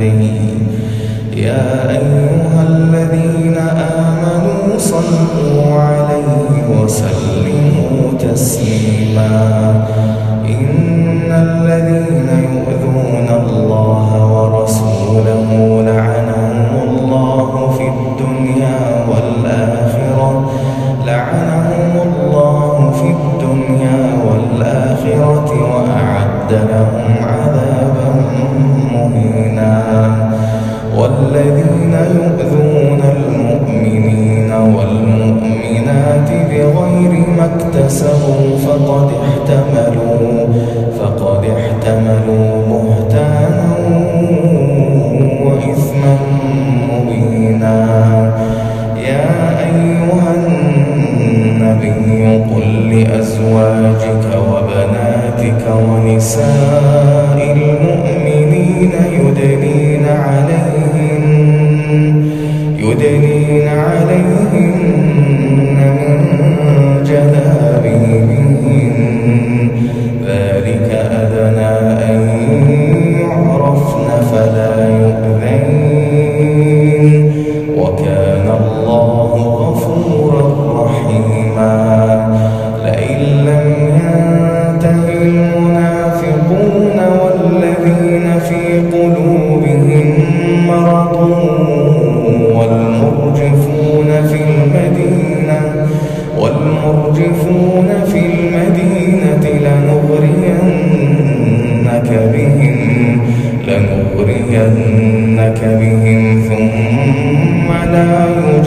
به. يا أيها الذين آمنوا صلوا عليه وسلموا تسليما. إن الذين يؤذون نفسهم فقد احتملوا فقد احتملوا بهتانا وإثما مبينا. يا أيها النبي قل لأزواجك وبناتك ونساء المؤمنين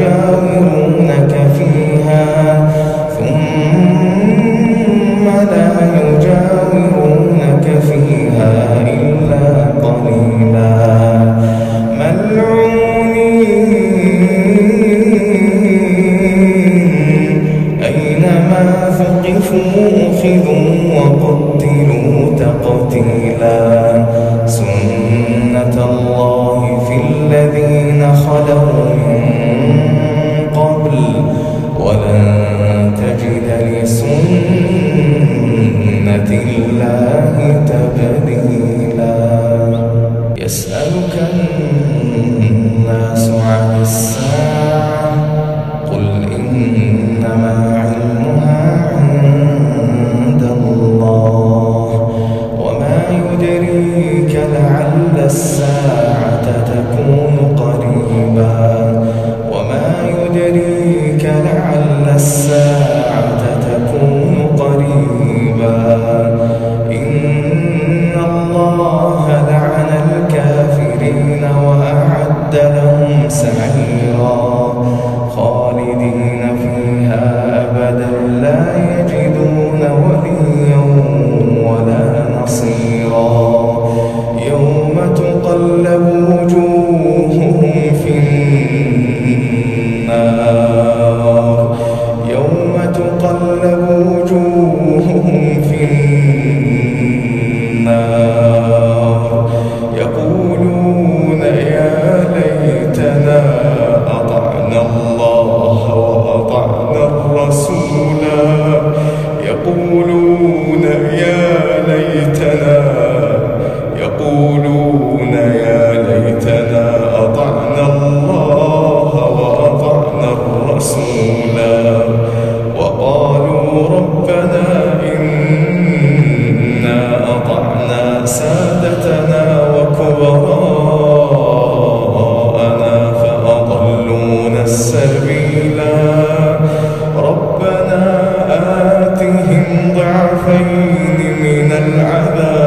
يجاورونك فيها ثم لا يجاورونك فيها إلا قليلا. ملعونين أينما ثقفوا أخذوا وقتلوا تقتيلا. سنة الله في الذين خلوا أسألك من العذاب.